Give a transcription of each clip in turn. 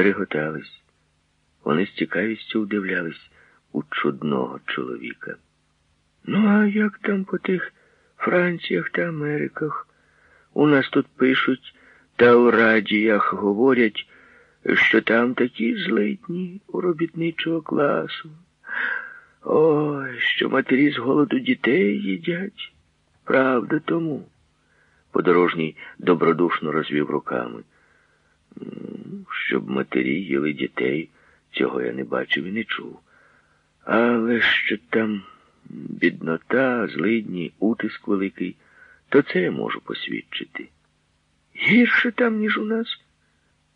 не реготались. Вони з цікавістю вдивлялись у чудного чоловіка. Ну, а як там по тих Франціях та Америках? У нас тут пишуть та у радіях говорять, що там такі злитні у робітничого класу. Ой, що матері з голоду дітей їдять. Правда тому. Подорожній добродушно розвів руками. Щоб матері їли дітей, цього я не бачив і не чув. Але що там біднота, злидні, утиск великий, то це я можу посвідчити. Гірше там, ніж у нас?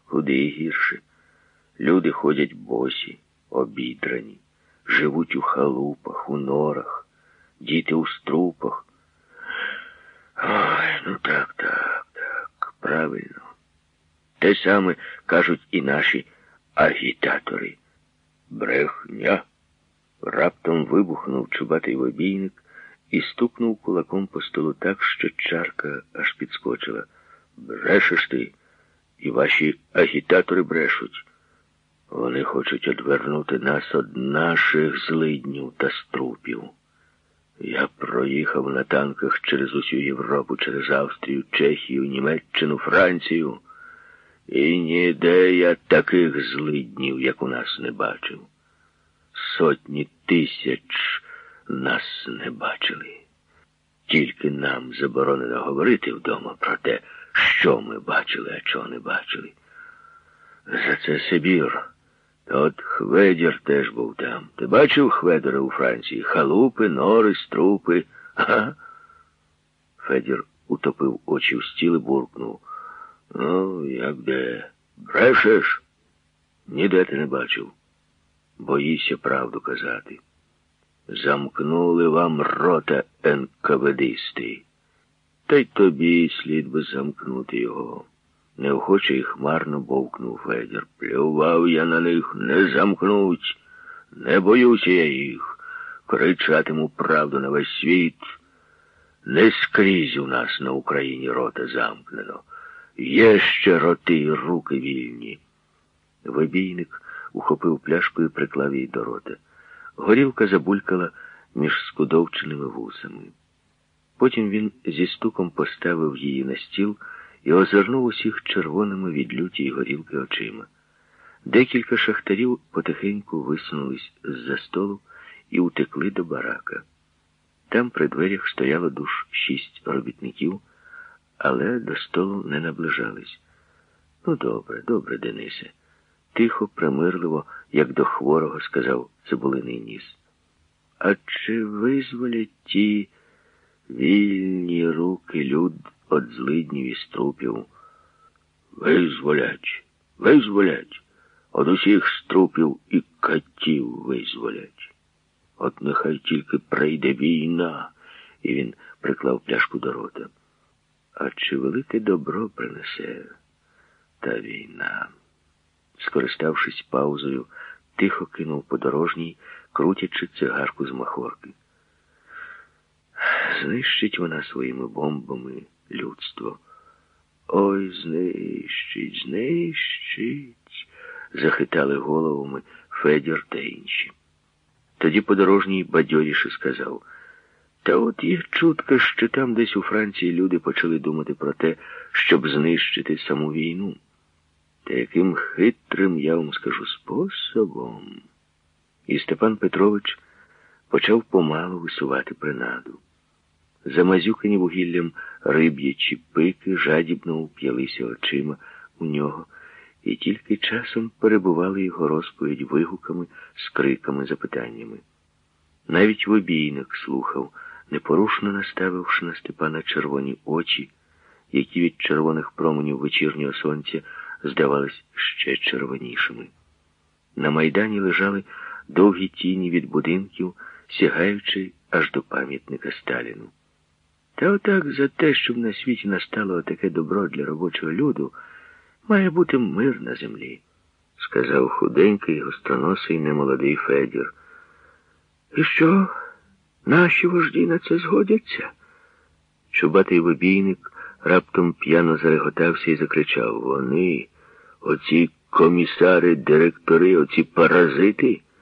Куди гірше? Люди ходять босі, обідрані, живуть у халупах, у норах, діти у струпах. Ой, ну так, так, так, правильно. Те саме кажуть і наші агітатори. Брехня. Раптом вибухнув чубатий вобійник і стукнув кулаком по столу так, що чарка аж підскочила. Брешеш ти, і ваші агітатори брешуть. Вони хочуть одвернути нас від наших злиднів та струпів. Я проїхав на танках через усю Європу, через Австрію, Чехію, Німеччину, Францію. І ніде я таких злиднів, як у нас, не бачив. Сотні тисяч нас не бачили. Тільки нам заборонено говорити вдома про те, що ми бачили, а чого не бачили. За це Сибір. От Хведір теж був там. Ти бачив Хведора у Франції? Халупи, нори, струпи. Ага. Федір утопив очі в стіл і буркнув. Ну, як де? Брешеш? Ніде ти не бачив. Боїся правду казати. Замкнули вам рота НКВДисти. Та й тобі слід би замкнути його. Неохоче і хмарно бовкнув Федір. Плював я на них, не замкнуть. Не боюся я їх. Кричатиму правду на весь світ. Не скрізь у нас на Україні рота замкнено. Є ще роти і руки вільні. Вибійник ухопив пляшку і приклав її до рота. Горілка забулькала між скудовченими вусами. Потім він зі стуком поставив її на стіл і озирнув усіх червоними від люті й горілки очима. Декілька шахтарів потихеньку висунулись з-за столу і утекли до барака. Там при дверях стояло душ шість робітників, але до столу не наближались. Ну, добре, добре, Денисе. Тихо, примирливо, як до хворого, сказав цибулиний ніс. А чи визволять ті вільні руки люд от злиднів і струпів? Визволять, визволять, от усіх струпів і катів визволять. От нехай тільки прийде війна, і він приклав пляшку до рота. А чи велике добро принесе та війна? Скориставшись паузою, тихо кинув подорожній, крутячи цигарку з махорки. Знищить вона своїми бомбами людство. Ой, знищить, знищить, захитали головами Федір та інші. Тоді подорожній бадьоріше сказав, та от є чутка, що там десь у Франції люди почали думати про те, щоб знищити саму війну. Та яким хитрим, я вам скажу, способом. І Степан Петрович почав помалу висувати принаду. Замазюкані вугіллям риб'ячі пики жадібно уп'ялися очима у нього, і тільки часом перебували його розповідь вигуками, скриками, запитаннями. Навіть вобійник слухав, непорушно наставивши на Степана червоні очі, які від червоних променів вечірнього сонця здавались ще червонішими. На майдані лежали довгі тіні від будинків, сягаючи аж до пам'ятника Сталіну. Та отак за те, щоб на світі настало таке добро для робочого люду, має бути мир на землі, сказав худенький, гостроносий немолодий Федір. І що? Наші вожді на це згодяться? Чубатий вибійник раптом п'яно зареготався і закричав Вони, оці комісари, директори, оці паразити